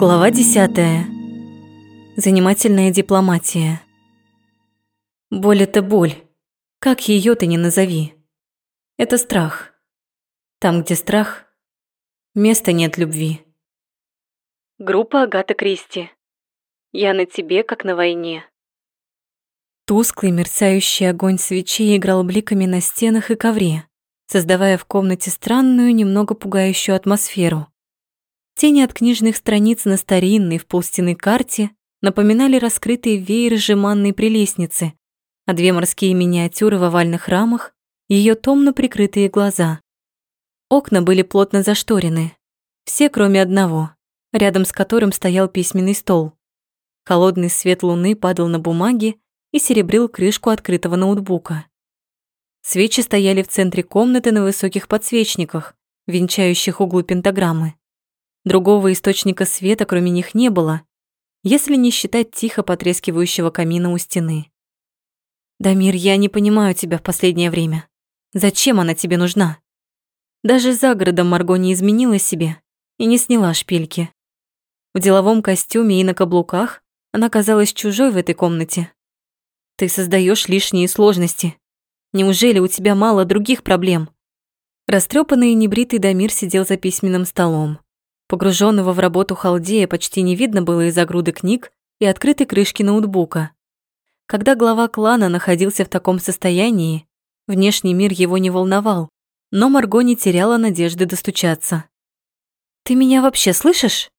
Глава 10. Занимательная дипломатия. Боль – это боль. Как ее ты не назови. Это страх. Там, где страх, места нет любви. Группа Агата Кристи. Я на тебе, как на войне. Тусклый мерцающий огонь свечей играл бликами на стенах и ковре, создавая в комнате странную, немного пугающую атмосферу. Тени от книжных страниц на старинной в полстены карте напоминали раскрытые вееры жеманной прелестницы, а две морские миниатюры в овальных рамах — ее томно прикрытые глаза. Окна были плотно зашторены, все кроме одного, рядом с которым стоял письменный стол. Холодный свет луны падал на бумаги и серебрил крышку открытого ноутбука. Свечи стояли в центре комнаты на высоких подсвечниках, венчающих углы пентаграммы. Другого источника света, кроме них, не было, если не считать тихо потрескивающего камина у стены. «Дамир, я не понимаю тебя в последнее время. Зачем она тебе нужна?» Даже за городом Марго не изменила себе и не сняла шпильки. В деловом костюме и на каблуках она казалась чужой в этой комнате. Ты создаешь лишние сложности. Неужели у тебя мало других проблем? Растрепанный и небритый Дамир сидел за письменным столом. Погруженного в работу халдея почти не видно было из-за груды книг и открытой крышки ноутбука. Когда глава клана находился в таком состоянии, внешний мир его не волновал, но Марго не теряла надежды достучаться. «Ты меня вообще слышишь?»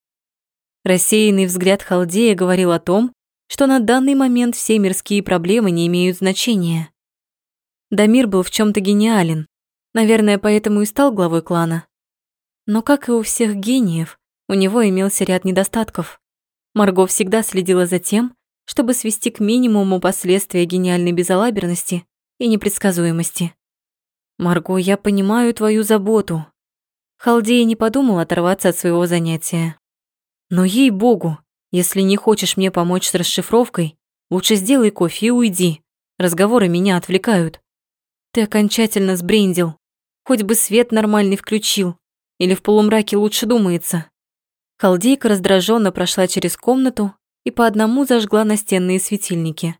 Рассеянный взгляд халдея говорил о том, что на данный момент все мирские проблемы не имеют значения. Дамир был в чем то гениален, наверное, поэтому и стал главой клана. Но, как и у всех гениев, у него имелся ряд недостатков. Марго всегда следила за тем, чтобы свести к минимуму последствия гениальной безалаберности и непредсказуемости. «Марго, я понимаю твою заботу». Халдея не подумал оторваться от своего занятия. «Но ей-богу, если не хочешь мне помочь с расшифровкой, лучше сделай кофе и уйди. Разговоры меня отвлекают. Ты окончательно сбрендил. Хоть бы свет нормальный включил. Или в полумраке лучше думается? Халдейка раздраженно прошла через комнату и по одному зажгла настенные светильники.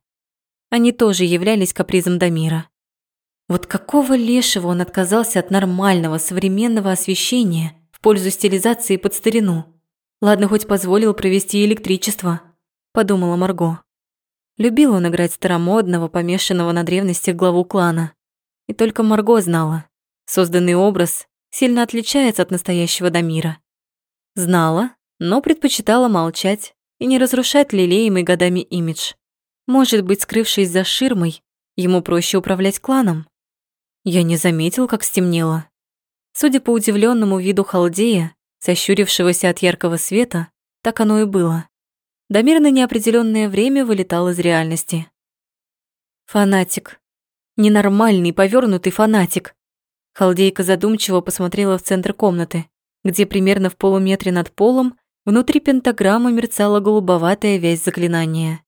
Они тоже являлись капризом Дамира. Вот какого лешего он отказался от нормального современного освещения в пользу стилизации под старину? Ладно, хоть позволил провести электричество, подумала Марго. Любил он играть старомодного, помешанного на древности главу клана. И только Марго знала, созданный образ сильно отличается от настоящего Дамира. Знала, но предпочитала молчать и не разрушать лелеемый годами имидж. Может быть, скрывшись за ширмой, ему проще управлять кланом? Я не заметил, как стемнело. Судя по удивленному виду халдея, сощурившегося от яркого света, так оно и было. Дамир на неопределённое время вылетал из реальности. Фанатик. Ненормальный, повернутый фанатик. Халдейка задумчиво посмотрела в центр комнаты, где примерно в полуметре над полом внутри пентаграммы мерцала голубоватая вязь заклинания.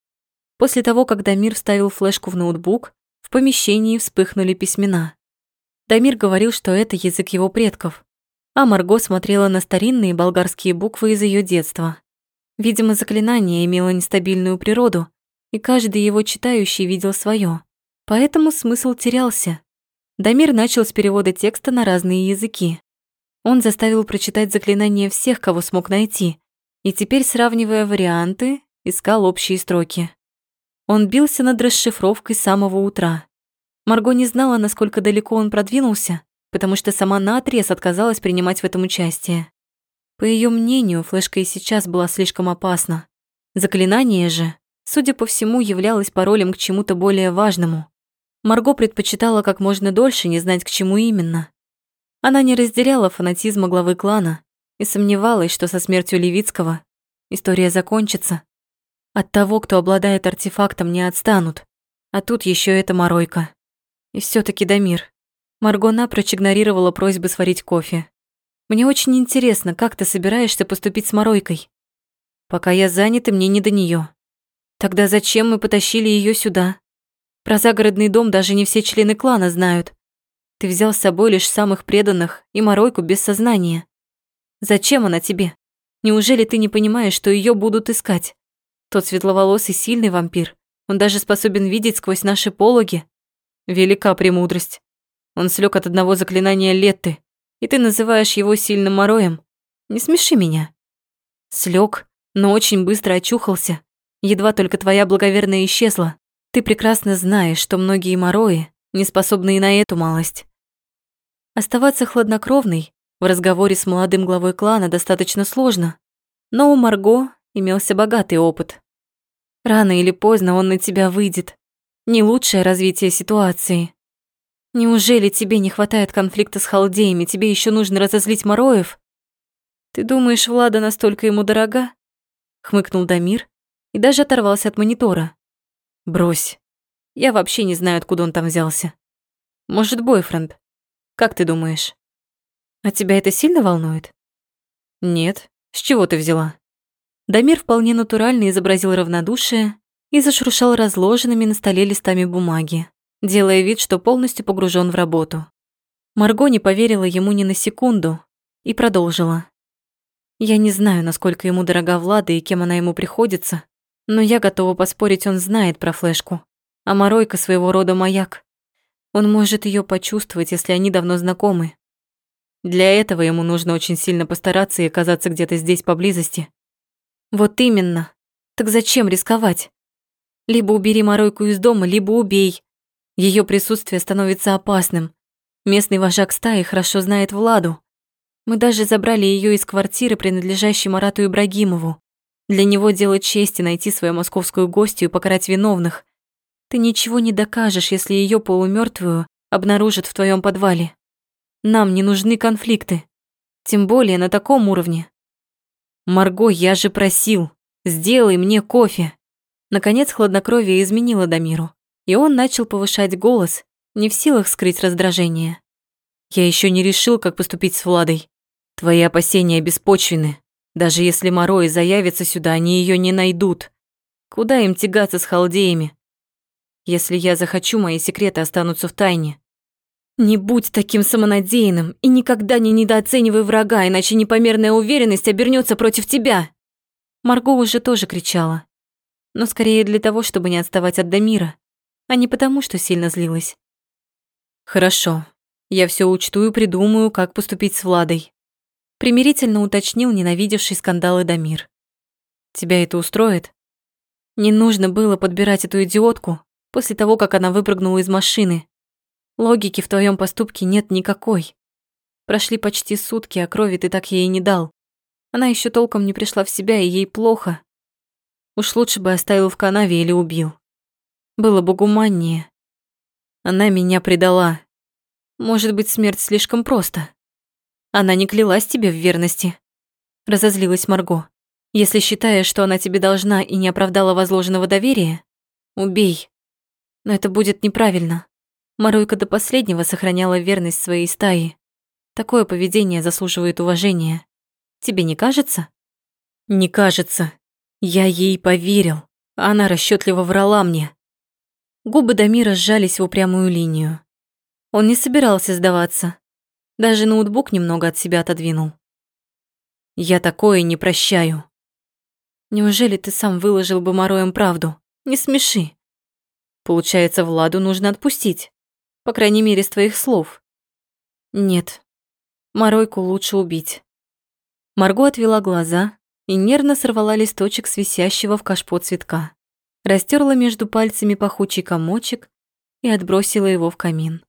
После того, как Дамир вставил флешку в ноутбук, в помещении вспыхнули письмена. Дамир говорил, что это язык его предков, а Марго смотрела на старинные болгарские буквы из ее детства. Видимо, заклинание имело нестабильную природу, и каждый его читающий видел свое, поэтому смысл терялся. Дамир начал с перевода текста на разные языки. Он заставил прочитать заклинания всех, кого смог найти, и теперь, сравнивая варианты, искал общие строки. Он бился над расшифровкой с самого утра. Марго не знала, насколько далеко он продвинулся, потому что сама наотрез отказалась принимать в этом участие. По ее мнению, флешка и сейчас была слишком опасна. Заклинание же, судя по всему, являлось паролем к чему-то более важному. Марго предпочитала как можно дольше не знать, к чему именно. Она не разделяла фанатизма главы клана и сомневалась, что со смертью Левицкого история закончится. От того, кто обладает артефактом, не отстанут. А тут еще эта моройка. И все таки Дамир. Марго напрочь игнорировала просьбы сварить кофе. «Мне очень интересно, как ты собираешься поступить с моройкой? Пока я занят, и мне не до нее. Тогда зачем мы потащили ее сюда? Про загородный дом даже не все члены клана знают. Ты взял с собой лишь самых преданных и моройку без сознания. Зачем она тебе? Неужели ты не понимаешь, что ее будут искать? Тот светловолосый сильный вампир. Он даже способен видеть сквозь наши пологи. Велика премудрость. Он слег от одного заклинания Летты, и ты называешь его сильным мороем. Не смеши меня. Слег, но очень быстро очухался. Едва только твоя благоверная исчезла. Ты прекрасно знаешь, что многие морои не способны и на эту малость. Оставаться хладнокровной в разговоре с молодым главой клана достаточно сложно, но у Марго имелся богатый опыт. Рано или поздно он на тебя выйдет. Не лучшее развитие ситуации. Неужели тебе не хватает конфликта с халдеями, тебе еще нужно разозлить Мороев? Ты думаешь, Влада настолько ему дорога? Хмыкнул Дамир и даже оторвался от монитора. Брось. Я вообще не знаю, откуда он там взялся. Может, бойфренд. Как ты думаешь? А тебя это сильно волнует? Нет. С чего ты взяла? Дамир вполне натурально изобразил равнодушие и зашуршал разложенными на столе листами бумаги, делая вид, что полностью погружен в работу. Марго не поверила ему ни на секунду и продолжила. Я не знаю, насколько ему дорога Влада и кем она ему приходится, но я готова поспорить, он знает про флешку. А Моройка своего рода маяк. Он может ее почувствовать, если они давно знакомы. Для этого ему нужно очень сильно постараться и оказаться где-то здесь поблизости. Вот именно. Так зачем рисковать? Либо убери Моройку из дома, либо убей. Ее присутствие становится опасным. Местный вожак стаи хорошо знает Владу. Мы даже забрали ее из квартиры, принадлежащей Марату Ибрагимову. Для него дело чести найти свою московскую гостью и покарать виновных. Ты ничего не докажешь, если ее полумертвую обнаружат в твоем подвале. Нам не нужны конфликты. Тем более на таком уровне. Марго, я же просил, сделай мне кофе. Наконец хладнокровие изменило Дамиру, и он начал повышать голос, не в силах скрыть раздражение. Я еще не решил, как поступить с Владой. Твои опасения беспочвены. Даже если Морои заявится сюда, они ее не найдут. Куда им тягаться с халдеями? Если я захочу, мои секреты останутся в тайне. Не будь таким самонадеянным и никогда не недооценивай врага, иначе непомерная уверенность обернется против тебя. Марго уже тоже кричала. Но скорее для того, чтобы не отставать от Дамира, а не потому, что сильно злилась. Хорошо, я все учту и придумаю, как поступить с Владой примирительно уточнил ненавидевший скандалы Дамир. «Тебя это устроит?» Не нужно было подбирать эту идиотку после того, как она выпрыгнула из машины. Логики в твоем поступке нет никакой. Прошли почти сутки, а крови ты так ей не дал. Она еще толком не пришла в себя, и ей плохо. Уж лучше бы оставил в канаве или убил. Было бы гуманнее. Она меня предала. Может быть, смерть слишком просто. Она не клялась тебе в верности. Разозлилась Марго. Если считаешь, что она тебе должна и не оправдала возложенного доверия, убей. Но это будет неправильно. Маруйка до последнего сохраняла верность своей стаи. Такое поведение заслуживает уважения. Тебе не кажется? Не кажется. Я ей поверил. Она расчетливо врала мне. Губы Дамира сжались в упрямую линию. Он не собирался сдаваться. Даже ноутбук немного от себя отодвинул. Я такое не прощаю. Неужели ты сам выложил бы Мороем правду? Не смеши. Получается, Владу нужно отпустить. По крайней мере, с твоих слов. Нет. Моройку лучше убить. Марго отвела глаза и нервно сорвала листочек с висящего в кашпо цветка. Растерла между пальцами пахучий комочек и отбросила его в камин.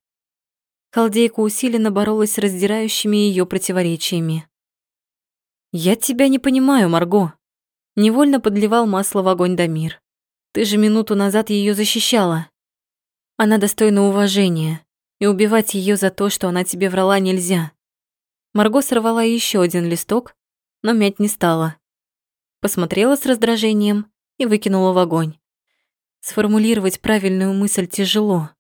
Халдейка усиленно боролась с раздирающими ее противоречиями. «Я тебя не понимаю, Марго», — невольно подливал масло в огонь Дамир. «Ты же минуту назад ее защищала. Она достойна уважения, и убивать ее за то, что она тебе врала, нельзя». Марго сорвала еще один листок, но мять не стала. Посмотрела с раздражением и выкинула в огонь. Сформулировать правильную мысль тяжело.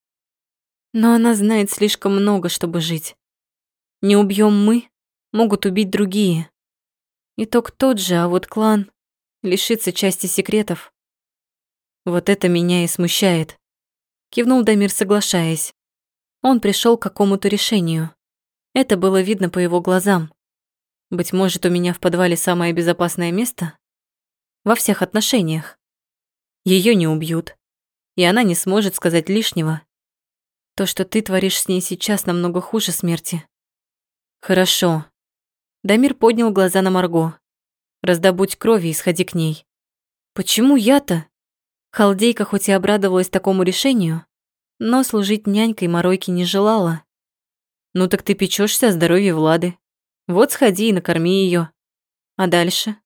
Но она знает слишком много, чтобы жить. Не убьем мы, могут убить другие. Итог тот же, а вот клан лишится части секретов. Вот это меня и смущает. Кивнул Дамир, соглашаясь. Он пришел к какому-то решению. Это было видно по его глазам. Быть может, у меня в подвале самое безопасное место? Во всех отношениях. Ее не убьют, и она не сможет сказать лишнего. То, что ты творишь с ней сейчас, намного хуже смерти. Хорошо. Дамир поднял глаза на Марго. Раздобудь крови и сходи к ней. Почему я-то? Халдейка хоть и обрадовалась такому решению, но служить нянькой Моройки не желала. Ну так ты печешься о здоровье Влады. Вот сходи и накорми ее. А дальше?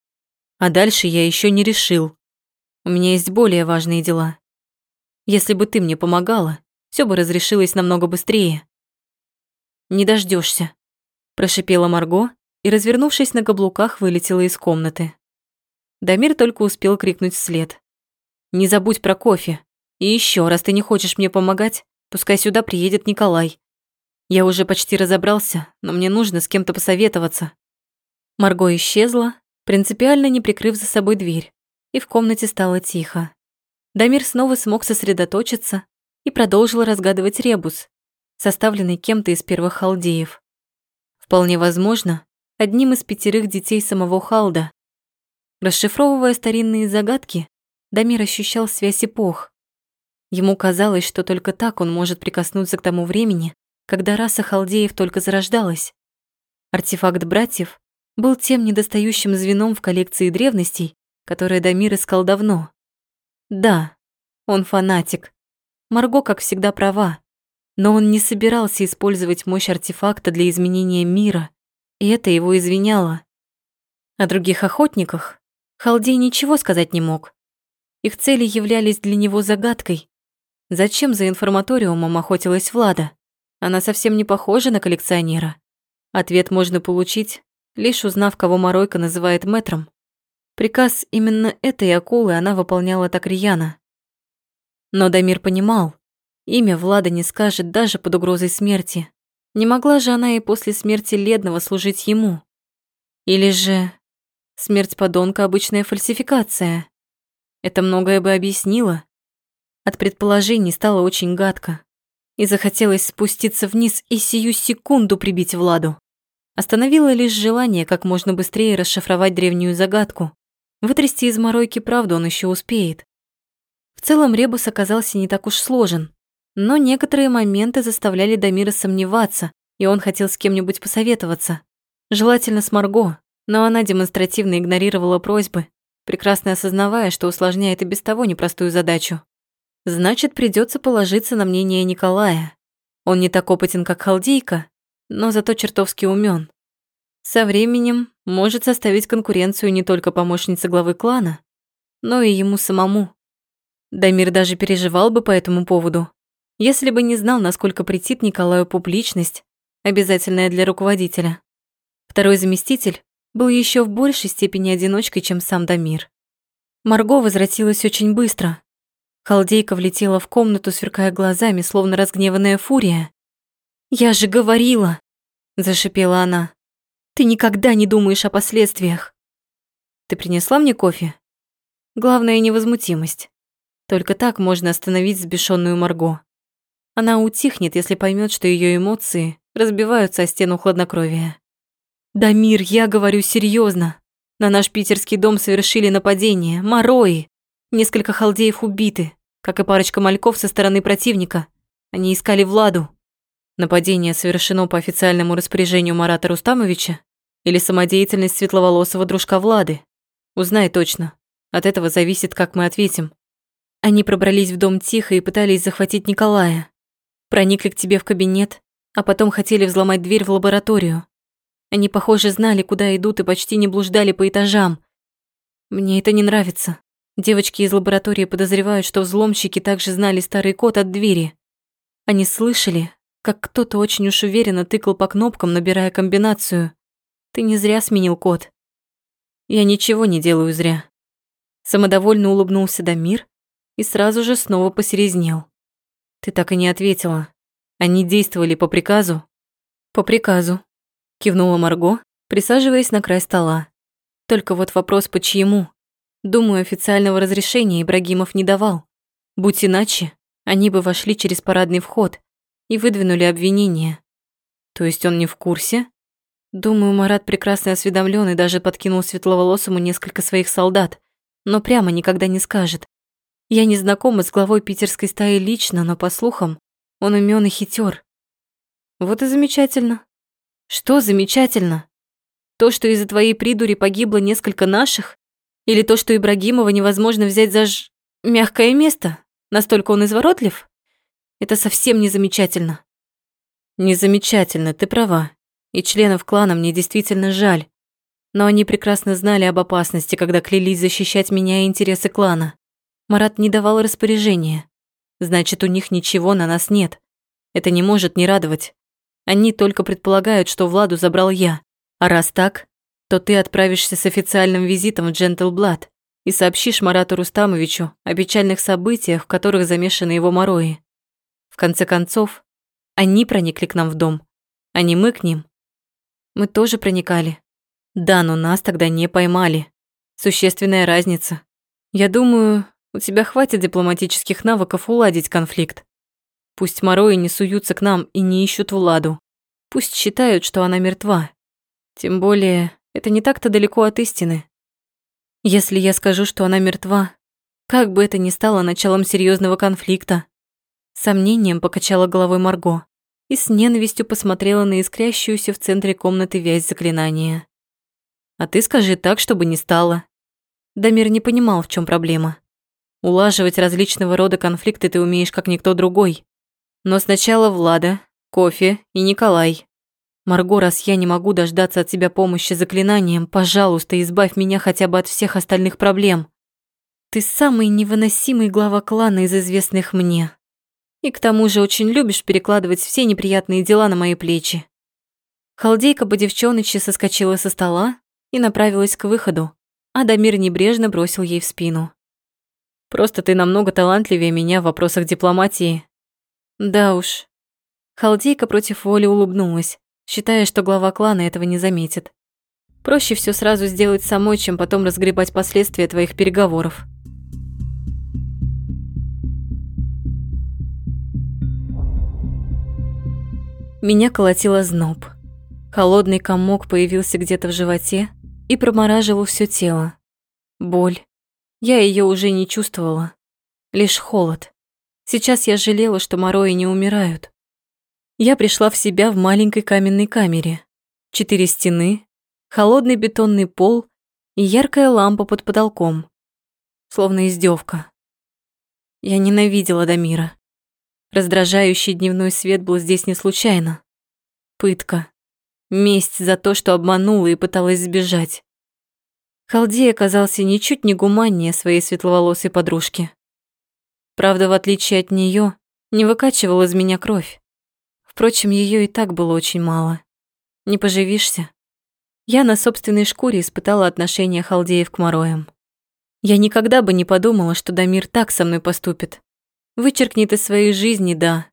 А дальше я еще не решил. У меня есть более важные дела. Если бы ты мне помогала, все бы разрешилось намного быстрее. Не дождешься, прошипела Марго и, развернувшись на каблуках, вылетела из комнаты. Дамир только успел крикнуть вслед. Не забудь про кофе. И еще, раз ты не хочешь мне помогать, пускай сюда приедет Николай. Я уже почти разобрался, но мне нужно с кем-то посоветоваться. Марго исчезла, принципиально не прикрыв за собой дверь, и в комнате стало тихо. Дамир снова смог сосредоточиться и продолжил разгадывать ребус, составленный кем-то из первых халдеев. Вполне возможно, одним из пятерых детей самого Халда. Расшифровывая старинные загадки, Дамир ощущал связь эпох. Ему казалось, что только так он может прикоснуться к тому времени, когда раса халдеев только зарождалась. Артефакт братьев был тем недостающим звеном в коллекции древностей, которое Дамир искал давно. Да, он фанатик. Марго, как всегда, права. Но он не собирался использовать мощь артефакта для изменения мира, и это его извиняло. О других охотниках Халдей ничего сказать не мог. Их цели являлись для него загадкой. Зачем за информаториумом охотилась Влада? Она совсем не похожа на коллекционера. Ответ можно получить, лишь узнав, кого Моройка называет мэтром. Приказ именно этой акулы она выполняла так рьяно. Но Дамир понимал, имя Влада не скажет даже под угрозой смерти. Не могла же она и после смерти Ледного служить ему. Или же смерть подонка – обычная фальсификация. Это многое бы объяснило. От предположений стало очень гадко. И захотелось спуститься вниз и сию секунду прибить Владу. Остановило лишь желание как можно быстрее расшифровать древнюю загадку. Вытрясти из моройки правду он еще успеет. В целом ребус оказался не так уж сложен, но некоторые моменты заставляли Дамира сомневаться, и он хотел с кем-нибудь посоветоваться. Желательно с Марго, но она демонстративно игнорировала просьбы, прекрасно осознавая, что усложняет и без того непростую задачу. Значит, придется положиться на мнение Николая. Он не так опытен, как Халдейка, но зато чертовски умен. Со временем может составить конкуренцию не только помощнице главы клана, но и ему самому. Дамир даже переживал бы по этому поводу, если бы не знал, насколько претит Николаю публичность, обязательная для руководителя. Второй заместитель был еще в большей степени одиночкой, чем сам Дамир. Марго возвратилась очень быстро. Халдейка влетела в комнату, сверкая глазами, словно разгневанная фурия. «Я же говорила!» – зашипела она. «Ты никогда не думаешь о последствиях!» «Ты принесла мне кофе?» Главное – невозмутимость. Только так можно остановить взбешенную Марго. Она утихнет, если поймет, что ее эмоции разбиваются о стену хладнокровия. Да, мир, я говорю серьезно. На наш питерский дом совершили нападение, морои. Несколько халдеев убиты, как и парочка мальков со стороны противника. Они искали Владу. Нападение совершено по официальному распоряжению Марата Рустамовича или самодеятельность светловолосого дружка Влады. Узнай точно. От этого зависит, как мы ответим. Они пробрались в дом тихо и пытались захватить Николая. Проникли к тебе в кабинет, а потом хотели взломать дверь в лабораторию. Они, похоже, знали, куда идут и почти не блуждали по этажам. Мне это не нравится. Девочки из лаборатории подозревают, что взломщики также знали старый код от двери. Они слышали, как кто-то очень уж уверенно тыкал по кнопкам, набирая комбинацию. Ты не зря сменил код. Я ничего не делаю зря. Самодовольно улыбнулся Дамир и сразу же снова посерезнел. Ты так и не ответила. Они действовали по приказу? По приказу, кивнула Марго, присаживаясь на край стола. Только вот вопрос почему? Думаю, официального разрешения Ибрагимов не давал. Будь иначе, они бы вошли через парадный вход и выдвинули обвинение. То есть он не в курсе? Думаю, Марат прекрасно осведомлен и даже подкинул светловолосому несколько своих солдат, но прямо никогда не скажет. Я не знакома с главой питерской стаи лично, но по слухам, он умён и хитер. Вот и замечательно. Что замечательно? То, что из-за твоей придури погибло несколько наших? Или то, что Ибрагимова невозможно взять за ж... мягкое место? Настолько он изворотлив? Это совсем не замечательно. Не замечательно, ты права. И членов клана мне действительно жаль. Но они прекрасно знали об опасности, когда клялись защищать меня и интересы клана. Марат не давал распоряжения. Значит, у них ничего на нас нет. Это не может не радовать. Они только предполагают, что Владу забрал я. А раз так, то ты отправишься с официальным визитом в Джентлблад и сообщишь Марату Рустамовичу о печальных событиях, в которых замешаны его морои. В конце концов, они проникли к нам в дом, а не мы к ним. Мы тоже проникали. Да, но нас тогда не поймали. Существенная разница. Я думаю, у тебя хватит дипломатических навыков уладить конфликт. Пусть морои не суются к нам и не ищут Владу. Пусть считают, что она мертва. Тем более, это не так-то далеко от истины. Если я скажу, что она мертва, как бы это ни стало началом серьезного конфликта. Сомнением покачала головой Марго и с ненавистью посмотрела на искрящуюся в центре комнаты вязь заклинания. «А ты скажи так, чтобы не стало». Дамир не понимал, в чем проблема. Улаживать различного рода конфликты ты умеешь, как никто другой. Но сначала Влада, кофе и Николай. Марго, раз я не могу дождаться от тебя помощи заклинанием, пожалуйста, избавь меня хотя бы от всех остальных проблем. Ты самый невыносимый глава клана из известных мне. И к тому же очень любишь перекладывать все неприятные дела на мои плечи. Халдейка по девчоночи соскочила со стола и направилась к выходу, а Дамир небрежно бросил ей в спину. «Просто ты намного талантливее меня в вопросах дипломатии да уж. Халдейка против воли улыбнулась, считая, что глава клана этого не заметит. Проще все сразу сделать самой, чем потом разгребать последствия твоих переговоров. Меня колотило зноб. Холодный комок появился где-то в животе и промораживал все тело. Боль. Я ее уже не чувствовала. Лишь холод. Сейчас я жалела, что морои не умирают. Я пришла в себя в маленькой каменной камере. Четыре стены, холодный бетонный пол и яркая лампа под потолком. Словно издевка. Я ненавидела Дамира. Раздражающий дневной свет был здесь не случайно. Пытка. Месть за то, что обманула и пыталась сбежать. Халдей оказался ничуть не гуманнее своей светловолосой подружки. Правда, в отличие от нее, не выкачивал из меня кровь. Впрочем, ее и так было очень мало. Не поживишься. Я на собственной шкуре испытала отношение халдеев к мороям. Я никогда бы не подумала, что Дамир так со мной поступит. Вычеркнет из своей жизни, да.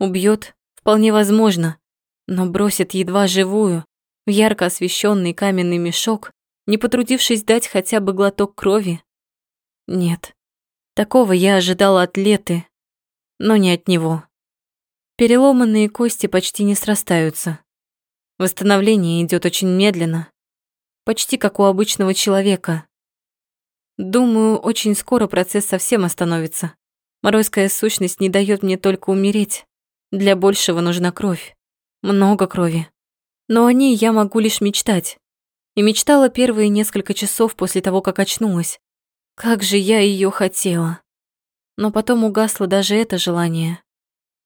Убьет, вполне возможно. Но бросит едва живую, в ярко освещенный каменный мешок, не потрудившись дать хотя бы глоток крови. Нет. Такого я ожидала от Леты, но не от него. Переломанные кости почти не срастаются. Восстановление идет очень медленно, почти как у обычного человека. Думаю, очень скоро процесс совсем остановится. Моройская сущность не дает мне только умереть. Для большего нужна кровь. Много крови. Но о ней я могу лишь мечтать. И мечтала первые несколько часов после того, как очнулась. Как же я ее хотела. Но потом угасло даже это желание.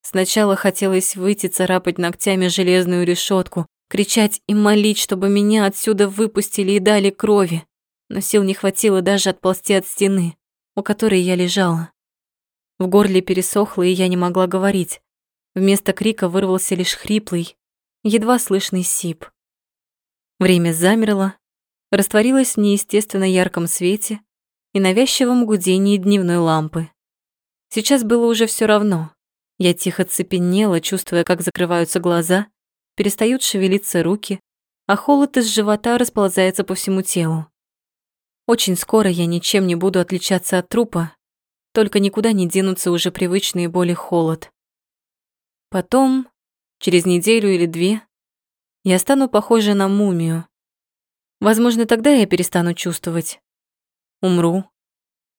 Сначала хотелось выйти царапать ногтями железную решетку, кричать и молить, чтобы меня отсюда выпустили и дали крови. Но сил не хватило даже отползти от стены, у которой я лежала. В горле пересохло, и я не могла говорить. Вместо крика вырвался лишь хриплый, едва слышный сип. Время замерло, растворилось в неестественно ярком свете, и навязчивом гудении дневной лампы. Сейчас было уже все равно. Я тихо цепенела, чувствуя, как закрываются глаза, перестают шевелиться руки, а холод из живота расползается по всему телу. Очень скоро я ничем не буду отличаться от трупа, только никуда не денутся уже привычные боли холод. Потом, через неделю или две, я стану похожа на мумию. Возможно, тогда я перестану чувствовать. Умру.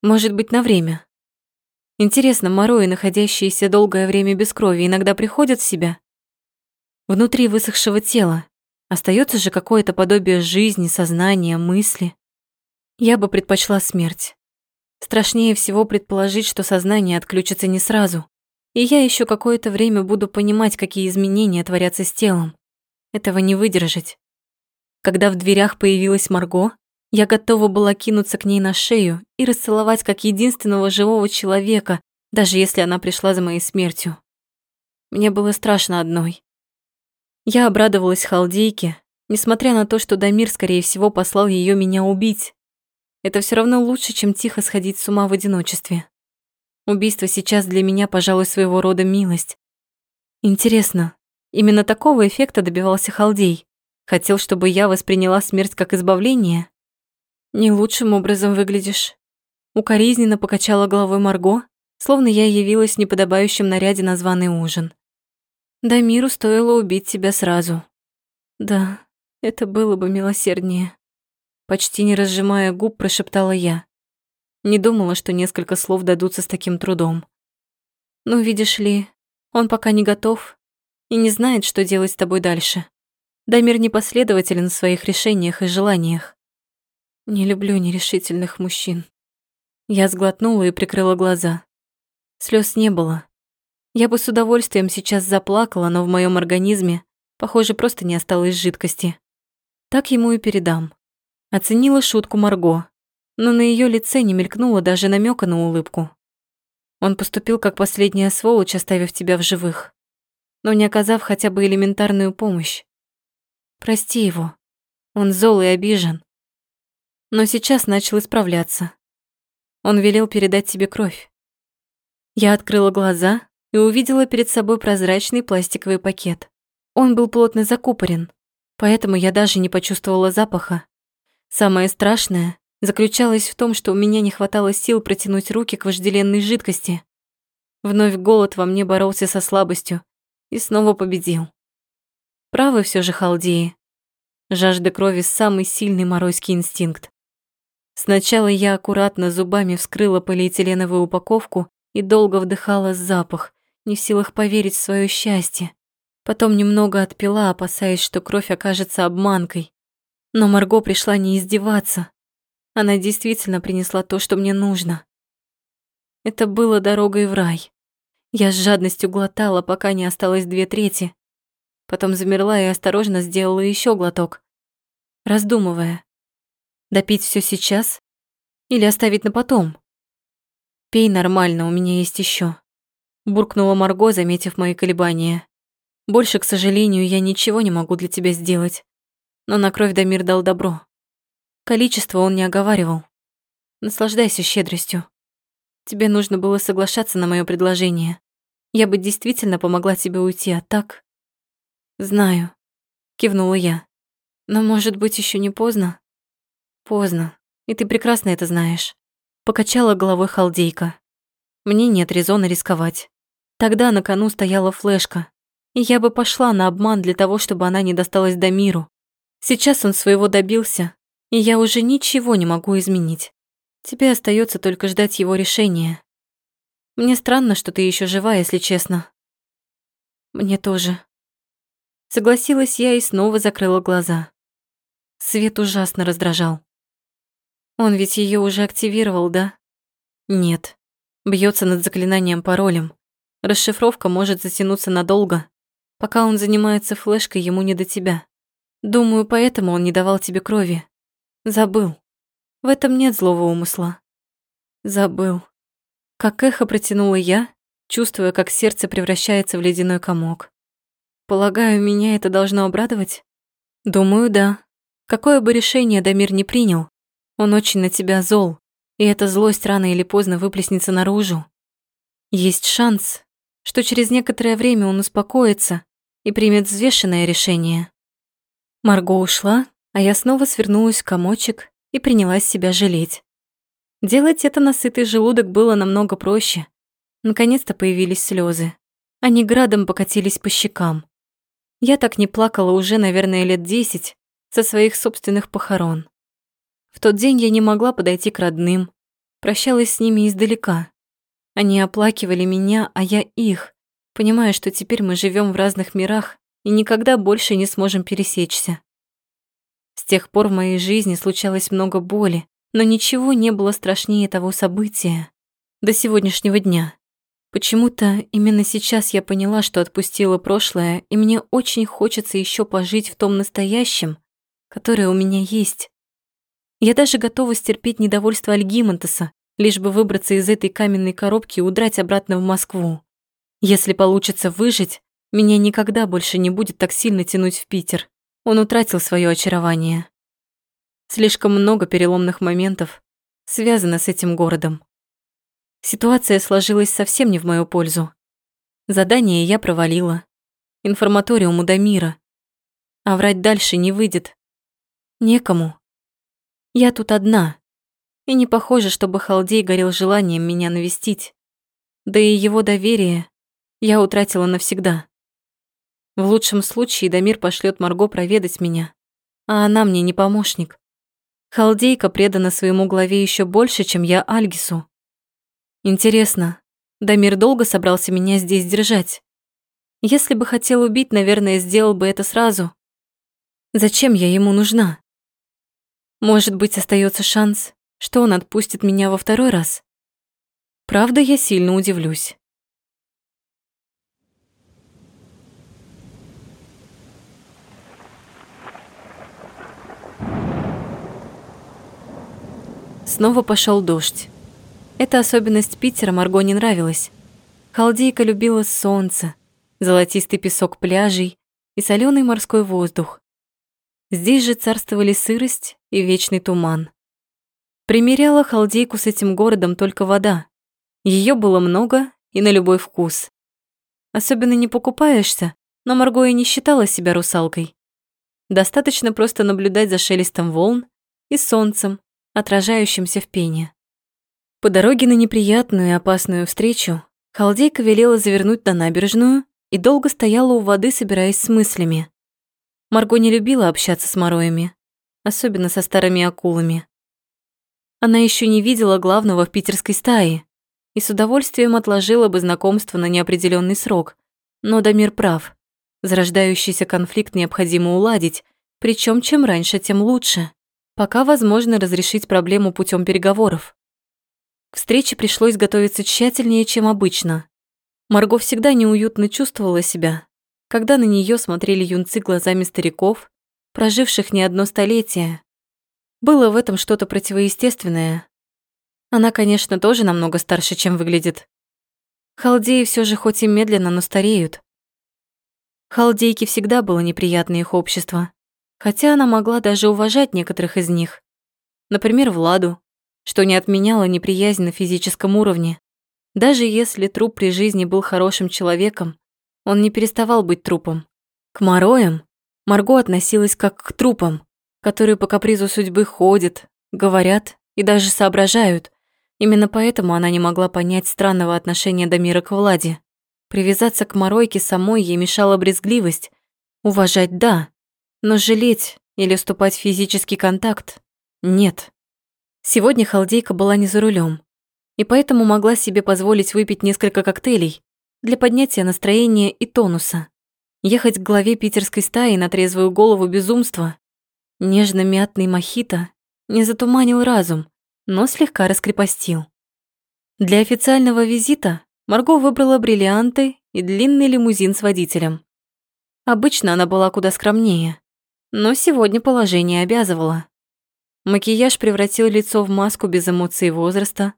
Может быть, на время. Интересно, морои, находящиеся долгое время без крови, иногда приходят в себя? Внутри высохшего тела остается же какое-то подобие жизни, сознания, мысли. Я бы предпочла смерть. Страшнее всего предположить, что сознание отключится не сразу, и я еще какое-то время буду понимать, какие изменения творятся с телом. Этого не выдержать. Когда в дверях появилась Марго, я готова была кинуться к ней на шею и расцеловать как единственного живого человека, даже если она пришла за моей смертью. Мне было страшно одной. Я обрадовалась халдейке, несмотря на то, что Дамир, скорее всего, послал ее меня убить. Это все равно лучше, чем тихо сходить с ума в одиночестве. Убийство сейчас для меня, пожалуй, своего рода милость. Интересно, именно такого эффекта добивался халдей? Хотел, чтобы я восприняла смерть как избавление? Не лучшим образом выглядишь. Укоризненно покачала головой Марго, словно я явилась в неподобающем наряде на званый ужин. Да миру стоило убить тебя сразу. Да, это было бы милосерднее. Почти не разжимая губ, прошептала я. Не думала, что несколько слов дадутся с таким трудом. Ну, видишь ли, он пока не готов и не знает, что делать с тобой дальше. Дамир непоследователен в своих решениях и желаниях. Не люблю нерешительных мужчин. Я сглотнула и прикрыла глаза. Слез не было. Я бы с удовольствием сейчас заплакала, но в моем организме, похоже, просто не осталось жидкости. Так ему и передам. Оценила шутку Марго, но на ее лице не мелькнуло даже намека на улыбку. Он поступил как последняя сволочь, оставив тебя в живых, но не оказав хотя бы элементарную помощь. Прости его. Он зол и обижен но сейчас начал исправляться. Он велел передать тебе кровь. Я открыла глаза и увидела перед собой прозрачный пластиковый пакет. Он был плотно закупорен, поэтому я даже не почувствовала запаха. Самое страшное заключалось в том, что у меня не хватало сил протянуть руки к вожделенной жидкости. Вновь голод во мне боролся со слабостью и снова победил. Правы все же халдеи. Жажда крови – самый сильный моройский инстинкт. Сначала я аккуратно зубами вскрыла полиэтиленовую упаковку и долго вдыхала запах, не в силах поверить в свое счастье. Потом немного отпила, опасаясь, что кровь окажется обманкой. Но Марго пришла не издеваться. Она действительно принесла то, что мне нужно. Это было дорогой в рай. Я с жадностью глотала, пока не осталось две трети. Потом замерла и осторожно сделала еще глоток, раздумывая, Допить все сейчас? Или оставить на потом? Пей нормально, у меня есть еще. Буркнула Марго, заметив мои колебания. Больше, к сожалению, я ничего не могу для тебя сделать. Но на кровь Дамир дал добро. Количество он не оговаривал. Наслаждайся щедростью. Тебе нужно было соглашаться на мое предложение. Я бы действительно помогла тебе уйти, а так... Знаю, кивнула я. Но, может быть, еще не поздно? Поздно, и ты прекрасно это знаешь. Покачала головой халдейка. Мне нет резона рисковать. Тогда на кону стояла флешка, и я бы пошла на обман для того, чтобы она не досталась до миру. Сейчас он своего добился, и я уже ничего не могу изменить. Тебе остается только ждать его решения. Мне странно, что ты еще жива, если честно. Мне тоже. Согласилась я и снова закрыла глаза. Свет ужасно раздражал. Он ведь ее уже активировал, да? Нет. Бьется над заклинанием паролем. Расшифровка может затянуться надолго. Пока он занимается флешкой, ему не до тебя. Думаю, поэтому он не давал тебе крови. Забыл. В этом нет злого умысла. Забыл. Как эхо протянула я, чувствуя, как сердце превращается в ледяной комок. Полагаю, меня это должно обрадовать? Думаю, да. Какое бы решение Дамир не принял, он очень на тебя зол, и эта злость рано или поздно выплеснется наружу. Есть шанс, что через некоторое время он успокоится и примет взвешенное решение. Марго ушла, а я снова свернулась в комочек и принялась себя жалеть. Делать это на сытый желудок было намного проще. Наконец-то появились слезы. Они градом покатились по щекам. Я так не плакала уже, наверное, лет десять со своих собственных похорон. В тот день я не могла подойти к родным, прощалась с ними издалека. Они оплакивали меня, а я их, понимая, что теперь мы живем в разных мирах и никогда больше не сможем пересечься. С тех пор в моей жизни случалось много боли, но ничего не было страшнее того события до сегодняшнего дня. Почему-то именно сейчас я поняла, что отпустила прошлое, и мне очень хочется еще пожить в том настоящем, которое у меня есть. Я даже готова стерпеть недовольство Альгимонтеса, лишь бы выбраться из этой каменной коробки и удрать обратно в Москву. Если получится выжить, меня никогда больше не будет так сильно тянуть в Питер. Он утратил свое очарование. Слишком много переломных моментов связано с этим городом. Ситуация сложилась совсем не в мою пользу. Задание я провалила. Информаториум у Дамира. А врать дальше не выйдет. Некому. Я тут одна. И не похоже, чтобы Халдей горел желанием меня навестить. Да и его доверие я утратила навсегда. В лучшем случае Дамир пошлет Марго проведать меня, а она мне не помощник. Халдейка предана своему главе еще больше, чем я Альгису. Интересно, Дамир долго собрался меня здесь держать? Если бы хотел убить, наверное, сделал бы это сразу. Зачем я ему нужна? Может быть, остается шанс, что он отпустит меня во второй раз? Правда, я сильно удивлюсь. Снова пошел дождь. Эта особенность Питера Марго не нравилась. Халдейка любила солнце, золотистый песок пляжей и соленый морской воздух. Здесь же царствовали сырость и вечный туман. Примеряла халдейку с этим городом только вода. Ее было много и на любой вкус. Особенно не покупаешься, но Марго и не считала себя русалкой. Достаточно просто наблюдать за шелестом волн и солнцем, отражающимся в пене. По дороге на неприятную и опасную встречу Халдейка велела завернуть на набережную и долго стояла у воды, собираясь с мыслями. Марго не любила общаться с мороями, особенно со старыми акулами. Она еще не видела главного в питерской стае и с удовольствием отложила бы знакомство на неопределенный срок. Но Дамир прав. Зарождающийся конфликт необходимо уладить, причем чем раньше, тем лучше. Пока возможно разрешить проблему путем переговоров. К встрече пришлось готовиться тщательнее, чем обычно. Марго всегда неуютно чувствовала себя, когда на нее смотрели юнцы глазами стариков, проживших не одно столетие. Было в этом что-то противоестественное. Она, конечно, тоже намного старше, чем выглядит. Халдеи все же хоть и медленно, но стареют. Халдейке всегда было неприятно их общество, хотя она могла даже уважать некоторых из них. Например, Владу, что не отменяло неприязнь на физическом уровне. Даже если труп при жизни был хорошим человеком, он не переставал быть трупом. К Мороям Марго относилась как к трупам, которые по капризу судьбы ходят, говорят и даже соображают. Именно поэтому она не могла понять странного отношения Дамира к Владе. Привязаться к Моройке самой ей мешала брезгливость. Уважать – да, но жалеть или вступать в физический контакт – нет. Сегодня халдейка была не за рулем, и поэтому могла себе позволить выпить несколько коктейлей для поднятия настроения и тонуса. Ехать к главе питерской стаи на трезвую голову безумства. Нежно-мятный мохито не затуманил разум, но слегка раскрепостил. Для официального визита Марго выбрала бриллианты и длинный лимузин с водителем. Обычно она была куда скромнее, но сегодня положение обязывало. Макияж превратил лицо в маску без эмоций возраста.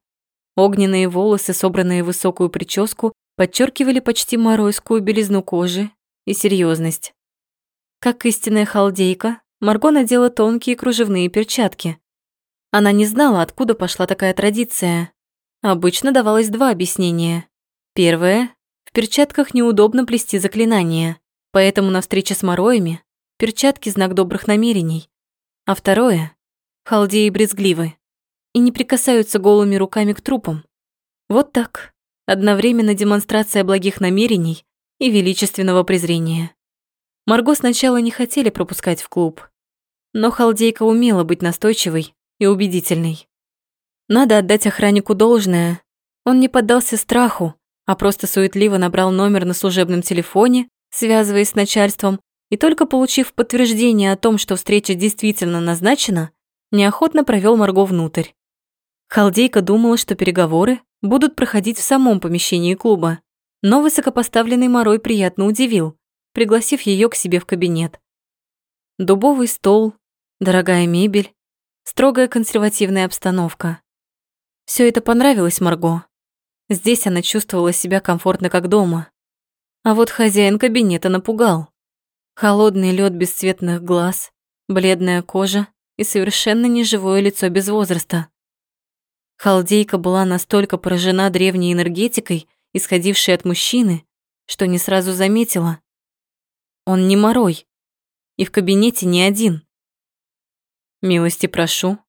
Огненные волосы, собранные в высокую прическу, подчеркивали почти моройскую белизну кожи и серьезность. Как истинная халдейка, Марго надела тонкие кружевные перчатки. Она не знала, откуда пошла такая традиция. Обычно давалось два объяснения. Первое – в перчатках неудобно плести заклинания, поэтому на встрече с мороями перчатки – знак добрых намерений. А второе Халдеи брезгливы и не прикасаются голыми руками к трупам. Вот так. Одновременно демонстрация благих намерений и величественного презрения. Марго сначала не хотели пропускать в клуб, но халдейка умела быть настойчивой и убедительной. Надо отдать охраннику должное. Он не поддался страху, а просто суетливо набрал номер на служебном телефоне, связываясь с начальством, и только получив подтверждение о том, что встреча действительно назначена, неохотно провел Марго внутрь. Халдейка думала, что переговоры будут проходить в самом помещении клуба, но высокопоставленный Морой приятно удивил, пригласив ее к себе в кабинет. Дубовый стол, дорогая мебель, строгая консервативная обстановка. Все это понравилось Марго. Здесь она чувствовала себя комфортно как дома. А вот хозяин кабинета напугал. Холодный лед бесцветных глаз, бледная кожа и совершенно неживое лицо без возраста. Халдейка была настолько поражена древней энергетикой, исходившей от мужчины, что не сразу заметила. Он не морой, и в кабинете не один. «Милости прошу».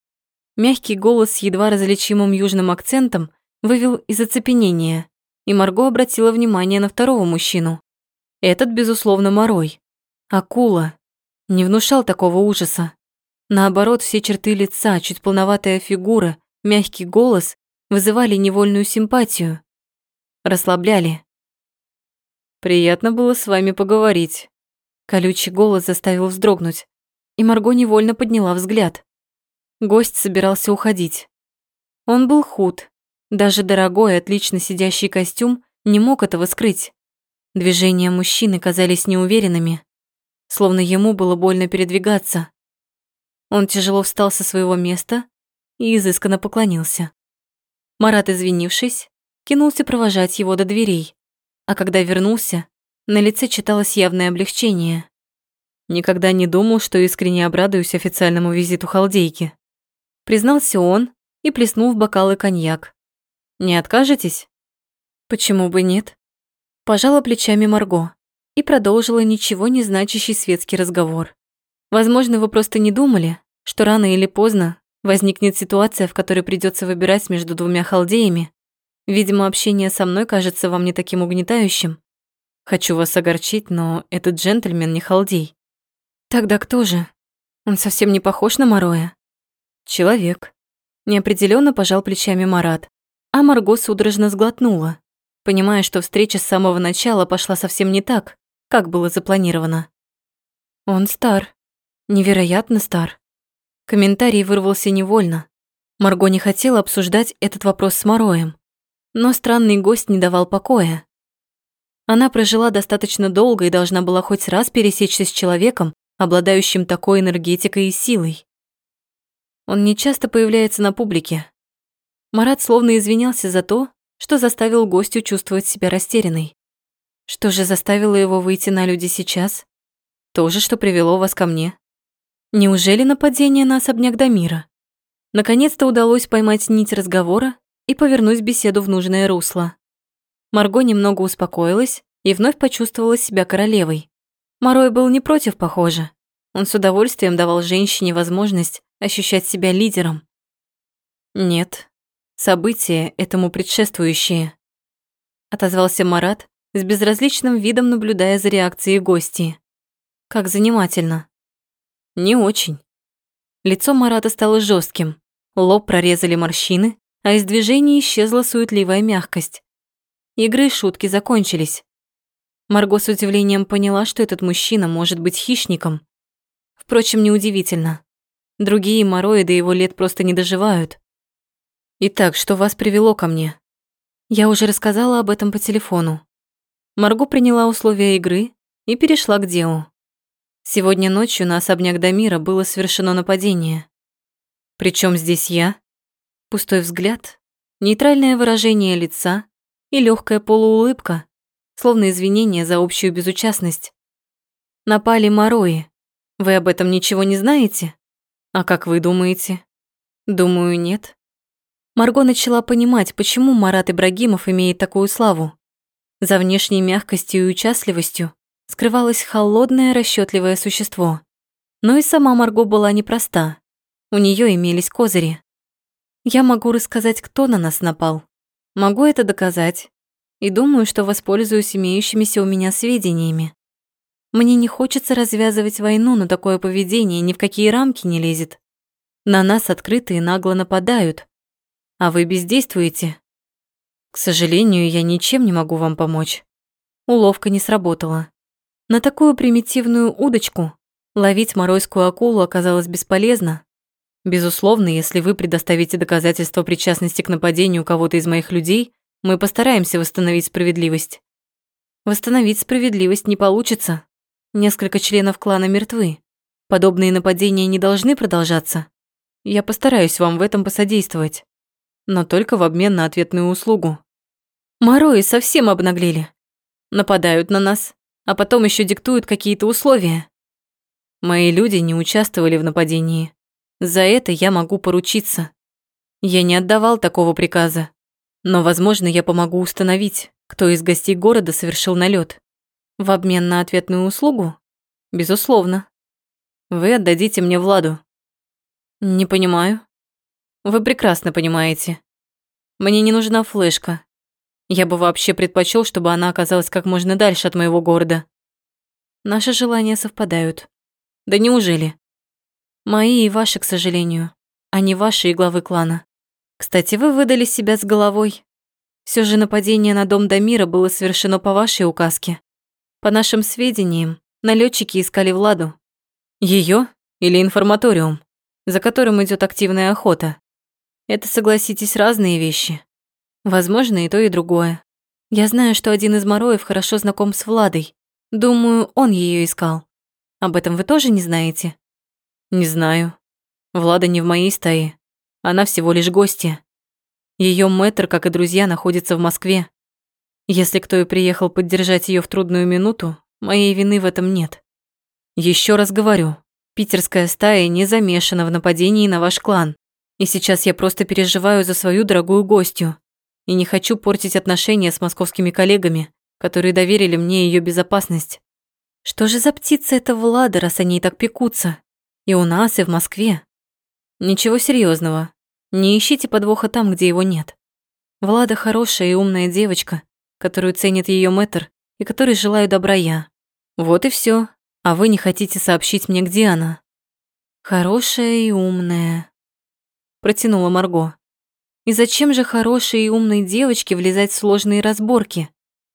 Мягкий голос с едва различимым южным акцентом вывел из оцепенения, и Марго обратила внимание на второго мужчину. Этот, безусловно, морой. Акула. Не внушал такого ужаса. Наоборот, все черты лица, чуть полноватая фигура, мягкий голос вызывали невольную симпатию. Расслабляли. «Приятно было с вами поговорить». Колючий голос заставил вздрогнуть и Марго невольно подняла взгляд. Гость собирался уходить. Он был худ. Даже дорогой, отлично сидящий костюм не мог этого скрыть. Движения мужчины казались неуверенными, словно ему было больно передвигаться. Он тяжело встал со своего места и изысканно поклонился. Марат, извинившись, кинулся провожать его до дверей, а когда вернулся, на лице читалось явное облегчение. Никогда не думал, что искренне обрадуюсь официальному визиту халдейки. Признался он и плеснул в бокалы коньяк. Не откажетесь? Почему бы нет? Пожала плечами Марго и продолжила ничего не значащий светский разговор. Возможно, вы просто не думали, что рано или поздно возникнет ситуация, в которой придется выбирать между двумя халдеями. Видимо, общение со мной кажется вам не таким угнетающим. Хочу вас огорчить, но этот джентльмен не халдей. Тогда кто же? Он совсем не похож на Мороя. Человек. Неопределенно пожал плечами Марат, а Марго судорожно сглотнула, понимая, что встреча с самого начала пошла совсем не так, как было запланировано. Он стар. Невероятно стар. Комментарий вырвался невольно. Марго не хотела обсуждать этот вопрос с Мороем, но странный гость не давал покоя. Она прожила достаточно долго и должна была хоть раз пересечься с человеком, обладающим такой энергетикой и силой. Он не часто появляется на публике. Марат словно извинялся за то, что заставил гостю чувствовать себя растерянной. Что же заставило его выйти на люди сейчас? То же, что привело вас ко мне. Неужели нападение на особняк Дамира? Наконец-то удалось поймать нить разговора и повернуть беседу в нужное русло. Марго немного успокоилась и вновь почувствовала себя королевой. Морой был не против, похоже. Он с удовольствием давал женщине возможность ощущать себя лидером. Нет, события этому предшествующие. Отозвался Марат, с безразличным видом наблюдая за реакцией гости. Как занимательно. Не очень. Лицо Марата стало жестким, лоб прорезали морщины, а из движений исчезла суетливая мягкость. Игры и шутки закончились. Марго с удивлением поняла, что этот мужчина может быть хищником. Впрочем, неудивительно. Другие морои его лет просто не доживают. Итак, что вас привело ко мне? Я уже рассказала об этом по телефону. Марго приняла условия игры и перешла к делу. Сегодня ночью на особняк Дамира было совершено нападение. Причем здесь я? Пустой взгляд, нейтральное выражение лица и легкая полуулыбка, словно извинение за общую безучастность. Напали Морои. Вы об этом ничего не знаете? А как вы думаете? Думаю, нет. Марго начала понимать, почему Марат Ибрагимов имеет такую славу. За внешней мягкостью и участливостью скрывалось холодное, расчетливое существо. Но и сама Марго была непроста. У нее имелись козыри. Я могу рассказать, кто на нас напал. Могу это доказать, и думаю, что воспользуюсь имеющимися у меня сведениями. Мне не хочется развязывать войну, но такое поведение ни в какие рамки не лезет. На нас открыто и нагло нападают, а вы бездействуете. К сожалению, я ничем не могу вам помочь. Уловка не сработала. На такую примитивную удочку ловить моройскую акулу оказалось бесполезно. Безусловно, если вы предоставите доказательства причастности к нападению кого-то из моих людей, мы постараемся восстановить справедливость. Восстановить справедливость не получится. Несколько членов клана мертвы. Подобные нападения не должны продолжаться. Я постараюсь вам в этом посодействовать. Но только в обмен на ответную услугу. Морои совсем обнаглели. Нападают на нас, а потом еще диктуют какие-то условия. Мои люди не участвовали в нападении. За это я могу поручиться. Я не отдавал такого приказа. Но, возможно, я помогу установить, кто из гостей города совершил налет. В обмен на ответную услугу? Безусловно. Вы отдадите мне Владу. Не понимаю. Вы прекрасно понимаете. Мне не нужна флешка. Я бы вообще предпочел, чтобы она оказалась как можно дальше от моего города. Наши желания совпадают. Да неужели? Мои и ваши, к сожалению, а не ваши и главы клана. Кстати, вы выдали себя с головой. Все же нападение на дом Дамира было совершено по вашей указке. По нашим сведениям, налетчики искали Владу. Ее или информаториум, за которым идет активная охота. Это, согласитесь, разные вещи. Возможно, и то, и другое. Я знаю, что один из Мороев хорошо знаком с Владой. Думаю, он ее искал. Об этом вы тоже не знаете? Не знаю. Влада не в моей стае. Она всего лишь гостья. Ее мэтр, как и друзья, находится в Москве. Если кто и приехал поддержать ее в трудную минуту, моей вины в этом нет. Еще раз говорю, питерская стая не замешана в нападении на ваш клан. И сейчас я просто переживаю за свою дорогую гостью и не хочу портить отношения с московскими коллегами, которые доверили мне ее безопасность. Что же за птица эта Влада, раз они так пекутся? И у нас, и в Москве. Ничего серьезного. Не ищите подвоха там, где его нет. Влада хорошая и умная девочка, которую ценит ее мэтр и которой желаю добра я. Вот и все. А вы не хотите сообщить мне, где она? Хорошая и умная. Протянула Марго. И зачем же хорошей и умной девочке влезать в сложные разборки?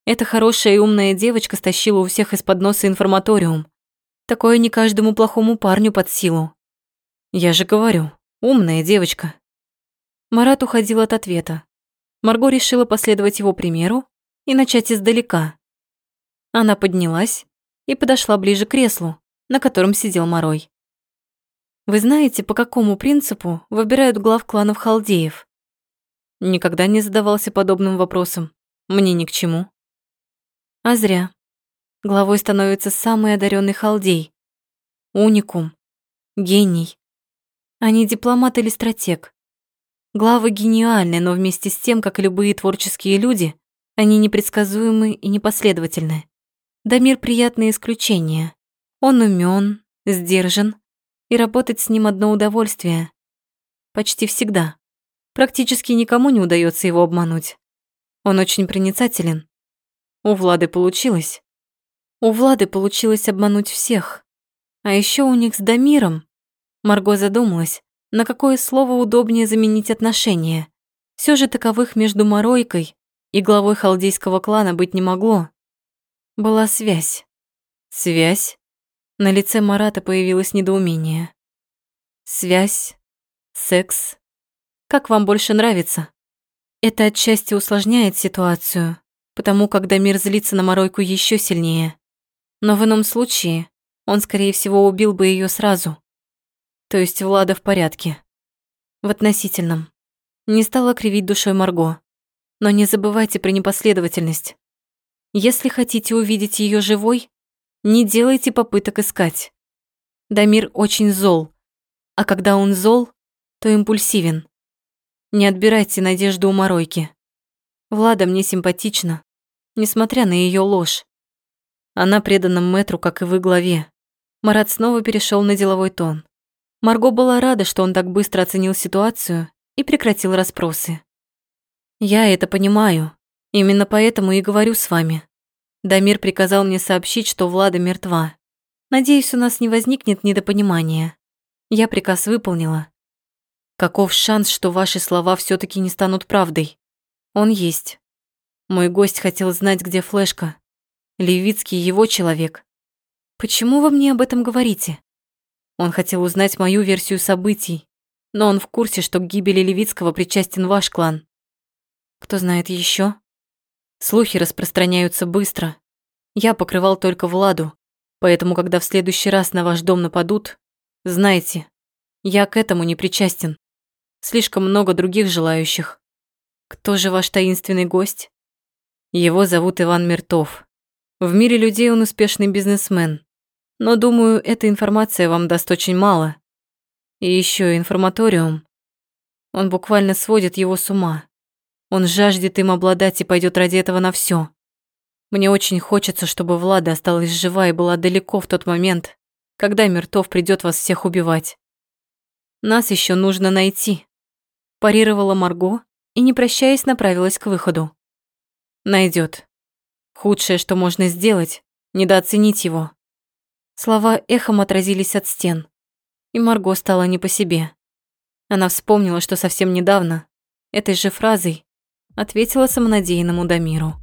Эта хорошая и умная девочка стащила у всех из-под носа информаториум. Такое не каждому плохому парню под силу. Я же говорю, умная девочка. Марат уходил от ответа. Марго решила последовать его примеру и начать издалека. Она поднялась и подошла ближе к креслу, на котором сидел Морой. Вы знаете, по какому принципу выбирают глав кланов халдеев? Никогда не задавался подобным вопросом. Мне ни к чему. А зря. Главой становится самый одаренный халдей. Уникум. Гений. А не дипломат или стратег. Главы гениальны, но вместе с тем, как и любые творческие люди, они непредсказуемы и непоследовательны. Дамир — приятное исключение. Он умен, сдержан, и работать с ним одно удовольствие. Почти всегда. Практически никому не удается его обмануть. Он очень проницателен. У Влады получилось. У Влады получилось обмануть всех. А еще у них с Дамиром. Марго задумалась, на какое слово удобнее заменить отношения. Все же таковых между Моройкой и главой халдейского клана быть не могло. Была связь. Связь? На лице Марата появилось недоумение. Связь, секс, как вам больше нравится? Это отчасти усложняет ситуацию, потому когда мир злится на Моройку еще сильнее. Но в ином случае он, скорее всего, убил бы ее сразу. То есть Влада в порядке. В относительном. Не стала кривить душой Марго. Но не забывайте про непоследовательность. Если хотите увидеть ее живой, не делайте попыток искать. Дамир очень зол, а когда он зол, то импульсивен. Не отбирайте надежду у Моройки. Влада мне симпатична, несмотря на ее ложь. Она предана мэтру, как и вы главе. Марат снова перешел на деловой тон. Марго была рада, что он так быстро оценил ситуацию и прекратил расспросы. «Я это понимаю. Именно поэтому и говорю с вами. Дамир приказал мне сообщить, что Влада мертва. Надеюсь, у нас не возникнет недопонимания. Я приказ выполнила. Каков шанс, что ваши слова все таки не станут правдой? Он есть. Мой гость хотел знать, где флешка. Левицкий его человек. Почему вы мне об этом говорите? Он хотел узнать мою версию событий, но он в курсе, что к гибели Левицкого причастен ваш клан. Кто знает еще? Слухи распространяются быстро. Я покрывал только Владу, поэтому, когда в следующий раз на ваш дом нападут, знайте, я к этому не причастен. Слишком много других желающих. Кто же ваш таинственный гость? Его зовут Иван Мертов. В мире людей он успешный бизнесмен. Но, думаю, эта информация вам даст очень мало. И еще информаториум. Он буквально сводит его с ума. Он жаждет им обладать и пойдет ради этого на все. Мне очень хочется, чтобы Влада осталась жива и была далеко в тот момент, когда Мертов придет вас всех убивать. Нас еще нужно найти. Парировала Марго и, не прощаясь, направилась к выходу. Найдет. Худшее, что можно сделать, недооценить его. Слова эхом отразились от стен, и Марго стала не по себе. Она вспомнила, что совсем недавно этой же фразой ответила самонадеянному Дамиру.